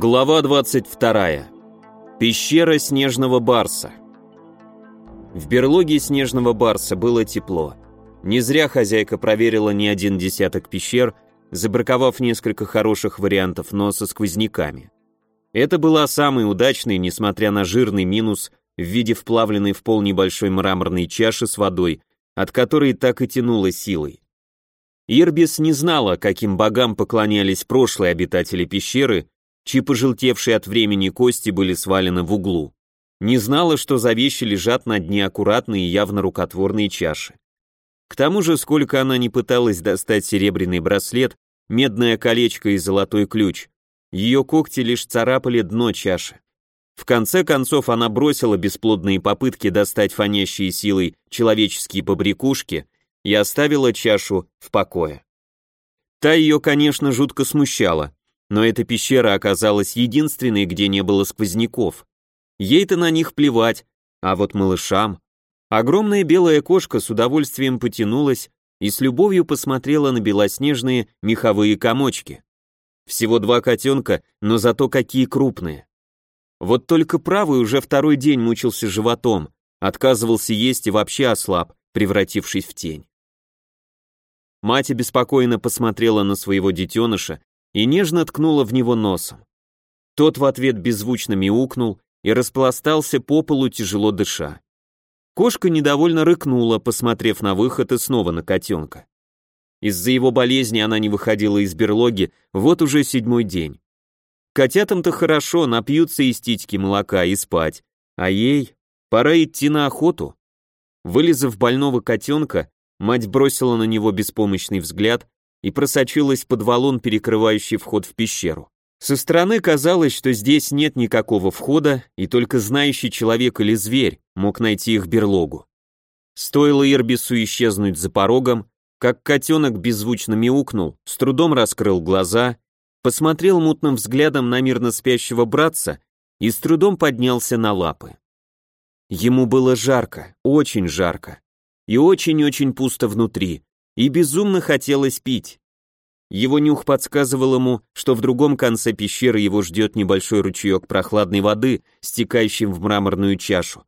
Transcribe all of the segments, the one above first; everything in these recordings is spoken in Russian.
Глава 22. Пещера снежного барса. В берлоге снежного барса было тепло. Не зря хозяйка проверила не один десяток пещер, забраковав несколько хороших вариантов, но со сквозняками. Это была самой удачной, несмотря на жирный минус в виде вплавленной в пол небольшой мраморной чаши с водой, от которой так и тянуло силой. Ирбис не знала, каким богам поклонялись прошлые обитатели пещеры, чьи пожелтевшие от времени кости были свалены в углу. Не знала, что за вещи лежат на дне аккуратные и явно рукотворные чаши. К тому же, сколько она не пыталась достать серебряный браслет, медное колечко и золотой ключ, ее когти лишь царапали дно чаши. В конце концов она бросила бесплодные попытки достать фонящие силой человеческие побрякушки и оставила чашу в покое. Та ее, конечно, жутко смущала, но эта пещера оказалась единственной, где не было сквозняков. Ей-то на них плевать, а вот малышам... Огромная белая кошка с удовольствием потянулась и с любовью посмотрела на белоснежные меховые комочки. Всего два котенка, но зато какие крупные. Вот только правый уже второй день мучился животом, отказывался есть и вообще ослаб, превратившись в тень. Мать беспокойно посмотрела на своего детеныша и нежно ткнула в него носом. Тот в ответ беззвучно мяукнул и распластался по полу, тяжело дыша. Кошка недовольно рыкнула, посмотрев на выход и снова на котенка. Из-за его болезни она не выходила из берлоги вот уже седьмой день. Котятам-то хорошо, напьются из титьки молока и спать, а ей пора идти на охоту. Вылезав больного котенка, мать бросила на него беспомощный взгляд и просочилась под валун, перекрывающий вход в пещеру. Со стороны казалось, что здесь нет никакого входа, и только знающий человек или зверь мог найти их берлогу. Стоило Ирбису исчезнуть за порогом, как котенок беззвучно мяукнул, с трудом раскрыл глаза, посмотрел мутным взглядом на мирно спящего братца и с трудом поднялся на лапы. Ему было жарко, очень жарко, и очень-очень пусто внутри, и безумно хотелось пить. Его нюх подсказывал ему, что в другом конце пещеры его ждет небольшой ручеек прохладной воды, стекающий в мраморную чашу.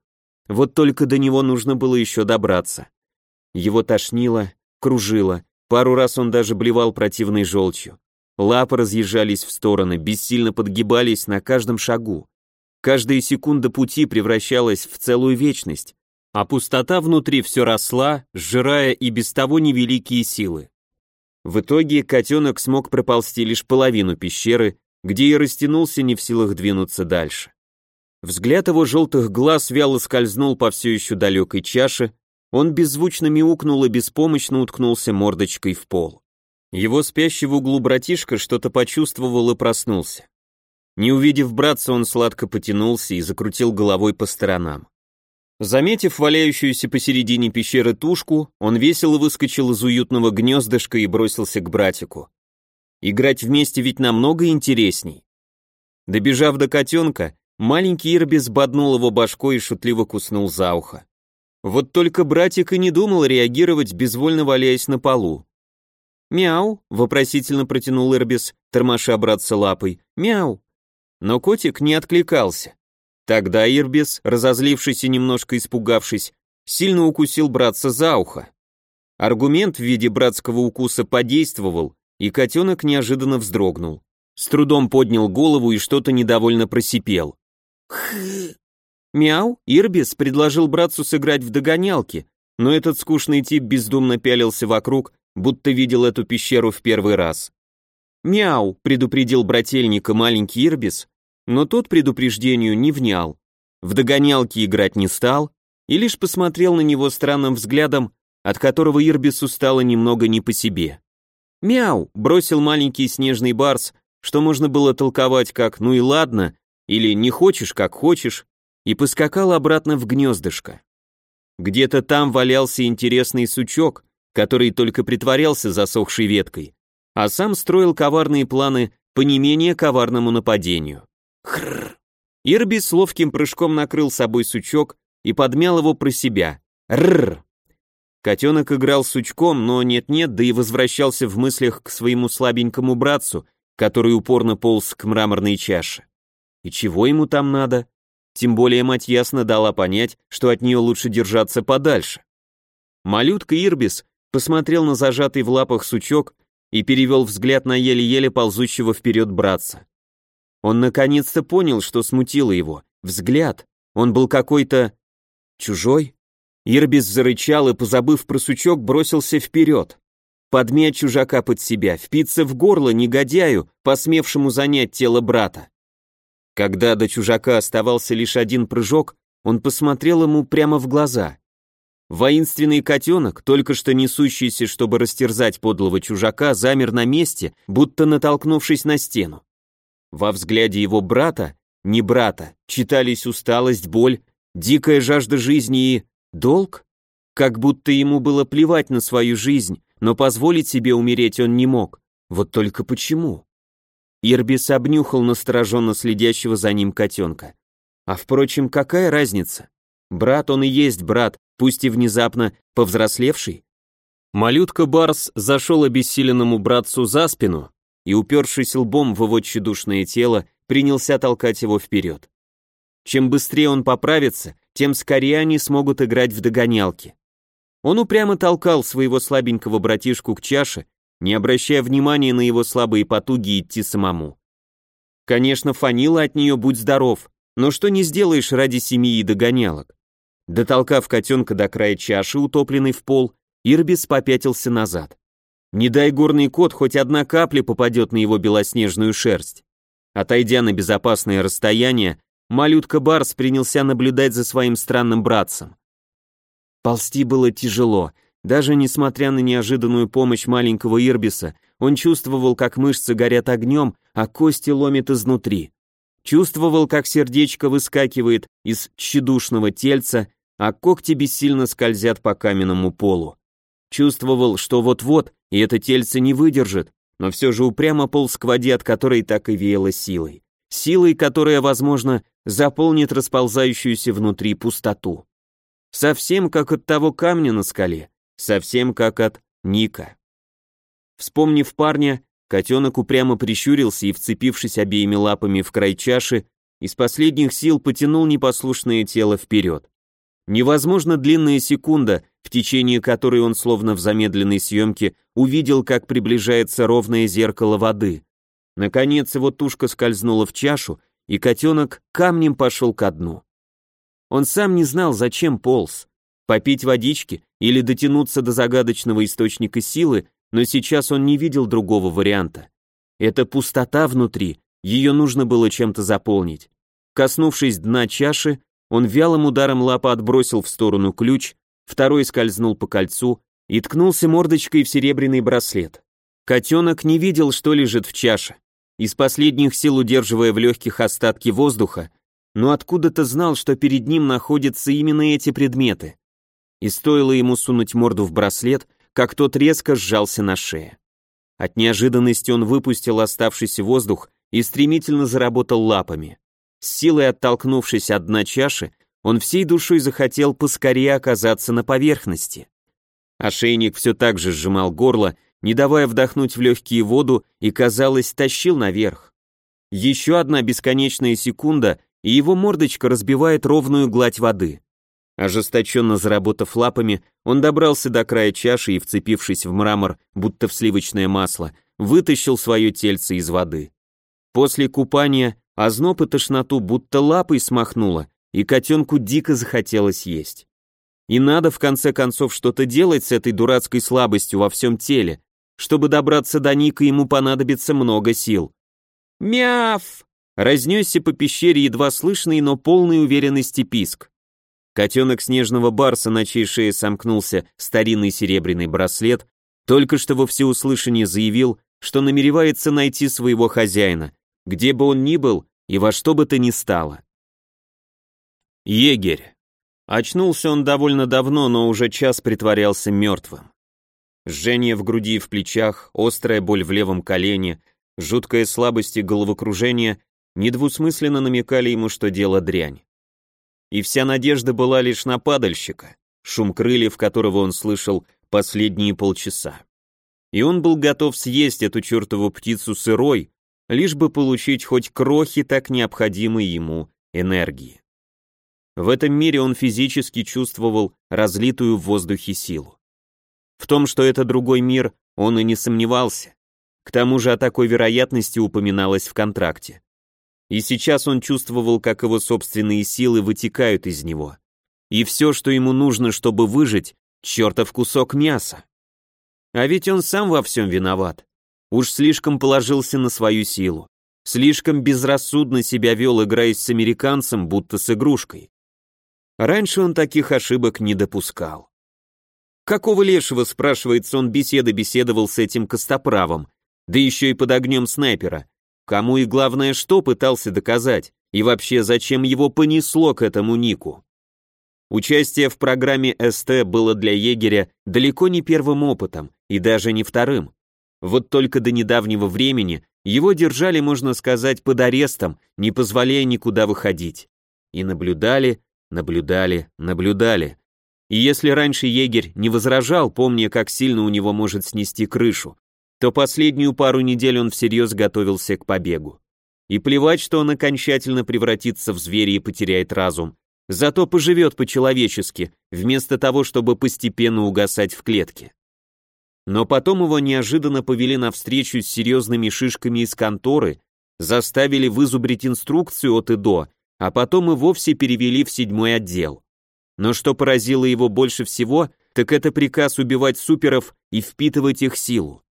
Вот только до него нужно было еще добраться. Его тошнило, кружило, пару раз он даже блевал противной желчью. Лапы разъезжались в стороны, бессильно подгибались на каждом шагу. Каждая секунда пути превращалась в целую вечность, а пустота внутри все росла, сжирая и без того невеликие силы. В итоге котенок смог проползти лишь половину пещеры, где и растянулся не в силах двинуться дальше. Взгляд его желтых глаз вяло скользнул по все еще далекой чаше, он беззвучно мяукнул и беспомощно уткнулся мордочкой в пол. Его спящий в углу братишка что-то почувствовал и проснулся. Не увидев братца, он сладко потянулся и закрутил головой по сторонам. Заметив валяющуюся посередине пещеры тушку, он весело выскочил из уютного гнездышка и бросился к братику. Играть вместе ведь намного интересней. Добежав до котенка, маленький Ирбис боднул его башкой и шутливо куснул за ухо. Вот только братик и не думал реагировать, безвольно валяясь на полу. «Мяу!» — вопросительно протянул Ирбис, тормоша братца лапой. «Мяу!» Но котик не откликался. Тогда Ирбис, разозлившись и немножко испугавшись, сильно укусил братца за ухо. Аргумент в виде братского укуса подействовал, и котенок неожиданно вздрогнул. С трудом поднял голову и что-то недовольно просипел. Мяу, Ирбис предложил братцу сыграть в догонялки, но этот скучный тип бездумно пялился вокруг, будто видел эту пещеру в первый раз. «Мяу!» — предупредил брательника маленький Ирбис, но тот предупреждению не внял. В догонялки играть не стал и лишь посмотрел на него странным взглядом, от которого Ирбису стало немного не по себе. «Мяу!» — бросил маленький снежный барс, что можно было толковать как «ну и ладно» или «не хочешь, как хочешь», и поскакал обратно в гнездышко. Где-то там валялся интересный сучок, который только притворялся засохшей веткой, а сам строил коварные планы по не менее коварному нападению. Хрррр. Ирби с ловким прыжком накрыл собой сучок и подмял его про себя. Рррр. Котенок играл сучком, но нет-нет, да и возвращался в мыслях к своему слабенькому братцу, который упорно полз к мраморной чаше. И чего ему там надо? Тем более мать ясно дала понять, что от нее лучше держаться подальше. Малютка Ирбис посмотрел на зажатый в лапах сучок и перевел взгляд на еле-еле ползущего вперед братца. Он наконец-то понял, что смутило его. Взгляд. Он был какой-то... чужой? Ирбис зарычал и, позабыв про сучок, бросился вперед. Подмять чужака под себя, впиться в горло негодяю, посмевшему занять тело брата. Когда до чужака оставался лишь один прыжок, он посмотрел ему прямо в глаза. Воинственный котенок, только что несущийся, чтобы растерзать подлого чужака, замер на месте, будто натолкнувшись на стену. Во взгляде его брата, не брата, читались усталость, боль, дикая жажда жизни и... долг? Как будто ему было плевать на свою жизнь, но позволить себе умереть он не мог. Вот только почему? Ирбис обнюхал настороженно следящего за ним котенка. А впрочем, какая разница? Брат он и есть брат, пусть и внезапно повзрослевший. Малютка Барс зашел обессиленному братцу за спину и, упершись лбом в его тщедушное тело, принялся толкать его вперед. Чем быстрее он поправится, тем скорее они смогут играть в догонялки. Он упрямо толкал своего слабенького братишку к чаше, не обращая внимания на его слабые потуги идти самому. Конечно, фанила от нее будь здоров, но что не сделаешь ради семьи и догонялок. Дотолкав котенка до края чаши, утопленной в пол, Ирбис попятился назад. Не дай горный кот, хоть одна капля попадет на его белоснежную шерсть. Отойдя на безопасное расстояние, малютка Барс принялся наблюдать за своим странным братцем. Ползти было тяжело, даже несмотря на неожиданную помощь маленького Ирбиса, он чувствовал, как мышцы горят огнем, а кости ломит изнутри. Чувствовал, как сердечко выскакивает из тщедушного тельца, а когти бессильно скользят по каменному полу. Чувствовал, что вот-вот, и это тельце не выдержит, но все же упрямо полз к воде, от которой так и веяло силой. Силой, которая, возможно, заполнит расползающуюся внутри пустоту. Совсем как от того камня на скале, совсем как от Ника. Вспомнив парня, котенок упрямо прищурился и, вцепившись обеими лапами в край чаши, из последних сил потянул непослушное тело вперед. Невозможно длинная секунда, в течение которой он словно в замедленной съемке увидел, как приближается ровное зеркало воды. Наконец его тушка скользнула в чашу, и котенок камнем пошел ко дну. Он сам не знал, зачем полз. Попить водички или дотянуться до загадочного источника силы, но сейчас он не видел другого варианта. Это пустота внутри, ее нужно было чем-то заполнить. Коснувшись дна чаши, он вялым ударом лапы отбросил в сторону ключ, второй скользнул по кольцу и ткнулся мордочкой в серебряный браслет. Котенок не видел, что лежит в чаше. Из последних сил удерживая в легких остатки воздуха, но откуда-то знал, что перед ним находятся именно эти предметы и стоило ему сунуть морду в браслет, как тот резко сжался на шее. От неожиданности он выпустил оставшийся воздух и стремительно заработал лапами. С силой оттолкнувшись от дна чаши, он всей душой захотел поскорее оказаться на поверхности. Ошейник все так же сжимал горло, не давая вдохнуть в легкие воду и, казалось, тащил наверх. Еще одна бесконечная секунда, и его мордочка разбивает ровную гладь воды. Ожесточенно заработав лапами, он добрался до края чаши и, вцепившись в мрамор, будто в сливочное масло, вытащил свое тельце из воды. После купания озноб и тошноту будто лапой смахнуло, и котенку дико захотелось есть. И надо в конце концов что-то делать с этой дурацкой слабостью во всем теле. Чтобы добраться до Ника, ему понадобится много сил. «Мяв!» Разнесся по пещере едва слышный, но полной уверенности писк. Котенок снежного барса, на чьей шее сомкнулся старинный серебряный браслет, только что во всеуслышание заявил, что намеревается найти своего хозяина, где бы он ни был и во что бы то ни стало. Егерь. Очнулся он довольно давно, но уже час притворялся мертвым. Жжение в груди и в плечах, острая боль в левом колене, жуткая слабость и головокружение недвусмысленно намекали ему, что дело дрянь и вся надежда была лишь на падальщика, шум крыльев которого он слышал последние полчаса. И он был готов съесть эту чертову птицу сырой, лишь бы получить хоть крохи так необходимой ему энергии. В этом мире он физически чувствовал разлитую в воздухе силу. В том, что это другой мир, он и не сомневался. К тому же о такой вероятности упоминалось в контракте. И сейчас он чувствовал, как его собственные силы вытекают из него. И все, что ему нужно, чтобы выжить, чертов кусок мяса. А ведь он сам во всем виноват. Уж слишком положился на свою силу. Слишком безрассудно себя вел, играясь с американцем, будто с игрушкой. Раньше он таких ошибок не допускал. Какого лешего, спрашивается, он беседы беседовал с этим костоправом, да еще и под огнем снайпера. Кому и главное, что пытался доказать, и вообще зачем его понесло к этому нику. Участие в программе СТ было для егеря далеко не первым опытом, и даже не вторым. Вот только до недавнего времени его держали, можно сказать, под арестом, не позволяя никуда выходить. И наблюдали, наблюдали, наблюдали. И если раньше егерь не возражал, помня, как сильно у него может снести крышу, то последнюю пару недель он всерьез готовился к побегу. И плевать, что он окончательно превратится в зверя и потеряет разум, зато поживет по-человечески, вместо того, чтобы постепенно угасать в клетке. Но потом его неожиданно повели на встречу с серьезными шишками из конторы, заставили вызубрить инструкцию от и до, а потом и вовсе перевели в седьмой отдел. Но что поразило его больше всего, так это приказ убивать суперов и впитывать их силу.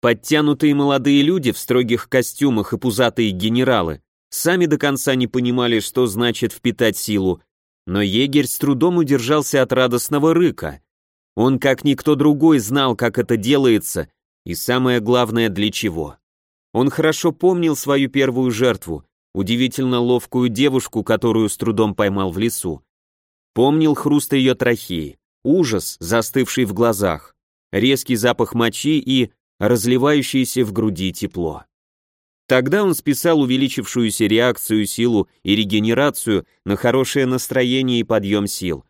Подтянутые молодые люди в строгих костюмах и пузатые генералы сами до конца не понимали, что значит впитать силу, но егерь с трудом удержался от радостного рыка. Он, как никто другой, знал, как это делается, и самое главное, для чего. Он хорошо помнил свою первую жертву, удивительно ловкую девушку, которую с трудом поймал в лесу. Помнил хруст ее трахеи, ужас, застывший в глазах, резкий запах мочи и разливающееся в груди тепло. Тогда он списал увеличившуюся реакцию, силу и регенерацию на хорошее настроение и подъем сил.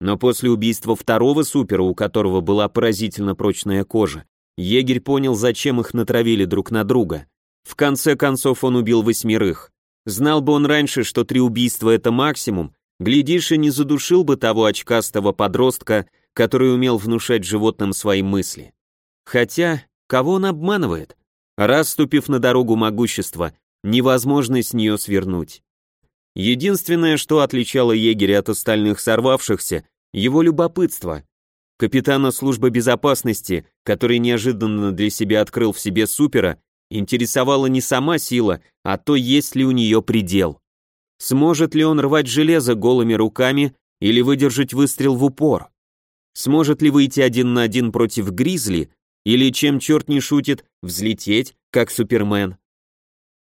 Но после убийства второго супера, у которого была поразительно прочная кожа, егерь понял, зачем их натравили друг на друга. В конце концов он убил восьмерых. Знал бы он раньше, что три убийства это максимум, глядишь и не задушил бы того очкастого подростка, который умел внушать животным свои мысли. Хотя, Кого он обманывает? Раз ступив на дорогу могущества, невозможно с нее свернуть. Единственное, что отличало егеря от остальных сорвавшихся, его любопытство. Капитана службы безопасности, который неожиданно для себя открыл в себе супера, интересовала не сама сила, а то, есть ли у нее предел. Сможет ли он рвать железо голыми руками или выдержать выстрел в упор? Сможет ли выйти один на один против Гризли, или, чем черт не шутит, взлететь, как Супермен.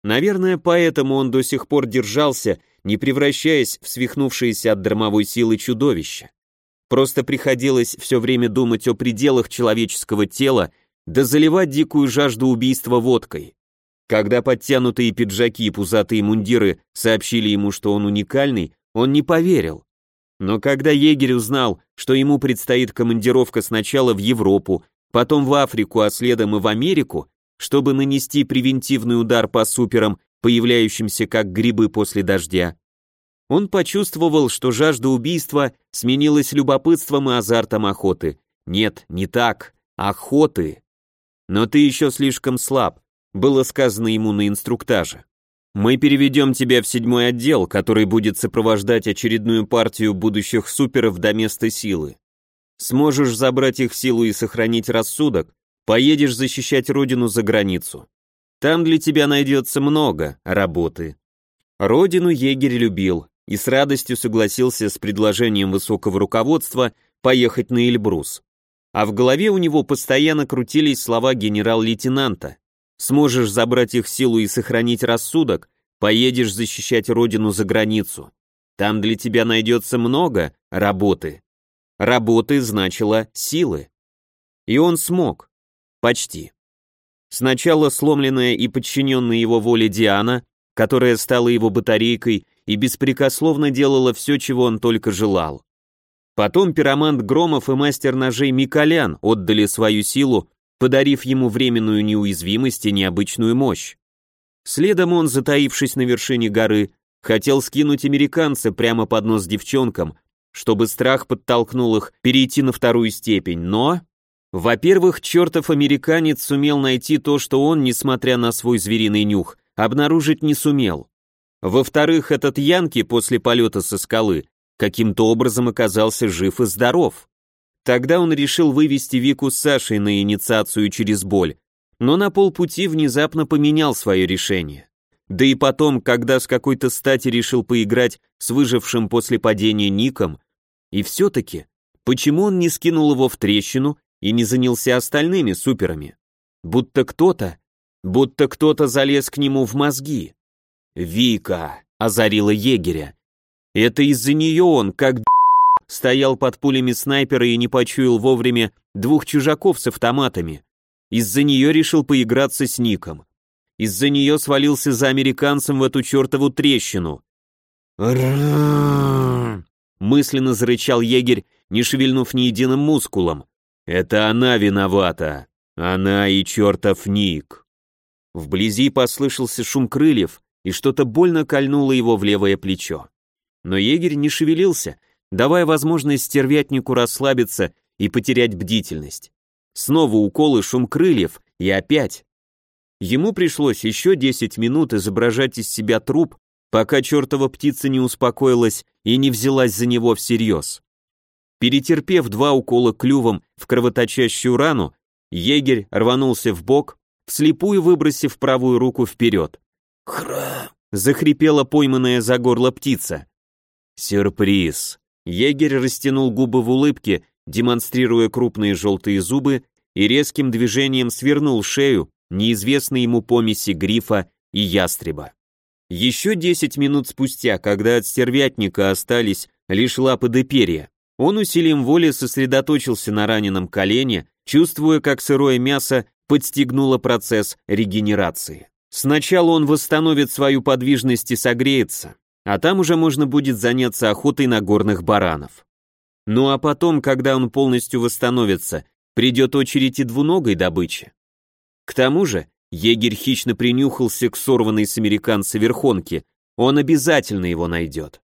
Наверное, поэтому он до сих пор держался, не превращаясь в свихнувшееся от дармовой силы чудовище. Просто приходилось все время думать о пределах человеческого тела, да заливать дикую жажду убийства водкой. Когда подтянутые пиджаки и пузатые мундиры сообщили ему, что он уникальный, он не поверил. Но когда егерь узнал, что ему предстоит командировка сначала в Европу, потом в Африку, а следом и в Америку, чтобы нанести превентивный удар по суперам, появляющимся как грибы после дождя. Он почувствовал, что жажда убийства сменилась любопытством и азартом охоты. Нет, не так, охоты. Но ты еще слишком слаб, было сказано ему на инструктаже. Мы переведем тебя в седьмой отдел, который будет сопровождать очередную партию будущих суперов до места силы. Сможешь забрать их силу и сохранить рассудок, поедешь защищать родину за границу. Там для тебя найдется много работы. Родину егерь любил и с радостью согласился с предложением высокого руководства поехать на Эльбрус. А в голове у него постоянно крутились слова генерал-лейтенанта. Сможешь забрать их силу и сохранить рассудок, поедешь защищать родину за границу. Там для тебя найдется много работы. Работы значило силы. И он смог. Почти. Сначала сломленная и подчиненная его воле Диана, которая стала его батарейкой и беспрекословно делала все, чего он только желал. Потом пиромант Громов и мастер ножей Миколян отдали свою силу, подарив ему временную неуязвимость и необычную мощь. Следом он, затаившись на вершине горы, хотел скинуть американца прямо под нос девчонкам, чтобы страх подтолкнул их перейти на вторую степень, но... Во-первых, чертов американец сумел найти то, что он, несмотря на свой звериный нюх, обнаружить не сумел. Во-вторых, этот Янки после полета со скалы каким-то образом оказался жив и здоров. Тогда он решил вывести Вику с Сашей на инициацию через боль, но на полпути внезапно поменял свое решение. Да и потом, когда с какой-то стати решил поиграть с выжившим после падения Ником, и все-таки, почему он не скинул его в трещину и не занялся остальными суперами? Будто кто-то, будто кто-то залез к нему в мозги. «Вика!» — озарила егеря. «Это из-за нее он, как стоял под пулями снайпера и не почуял вовремя двух чужаков с автоматами. Из-за нее решил поиграться с Ником. Из-за нее свалился за американцем в эту чертову трещину. Мысленно зарычал егерь, не шевельнув ни единым мускулом. Это она виновата. Она и чертов Ник. Вблизи послышался шум крыльев, и что-то больно кольнуло его в левое плечо. Но егерь не шевелился, давая возможность стервятнику расслабиться и потерять бдительность. Снова уколы, шум крыльев, и опять. Ему пришлось еще 10 минут изображать из себя труп, пока чертова птица не успокоилась и не взялась за него всерьез. Перетерпев два укола клювом в кровоточащую рану, егерь рванулся в бок, вслепую выбросив правую руку вперед. «Хра!» — захрипела пойманная за горло птица. «Сюрприз!» Егерь растянул губы в улыбке, демонстрируя крупные желтые зубы, и резким движением свернул шею неизвестной ему помеси грифа и ястреба. Еще десять минут спустя, когда от стервятника остались лишь лапы да перья, он усилием воли сосредоточился на раненом колене, чувствуя, как сырое мясо подстегнуло процесс регенерации. Сначала он восстановит свою подвижность и согреется, а там уже можно будет заняться охотой на горных баранов. Ну а потом, когда он полностью восстановится, придет очередь и двуногой добычи. К тому же, егерь хищно принюхался к сорванной с американца верхонке, он обязательно его найдет.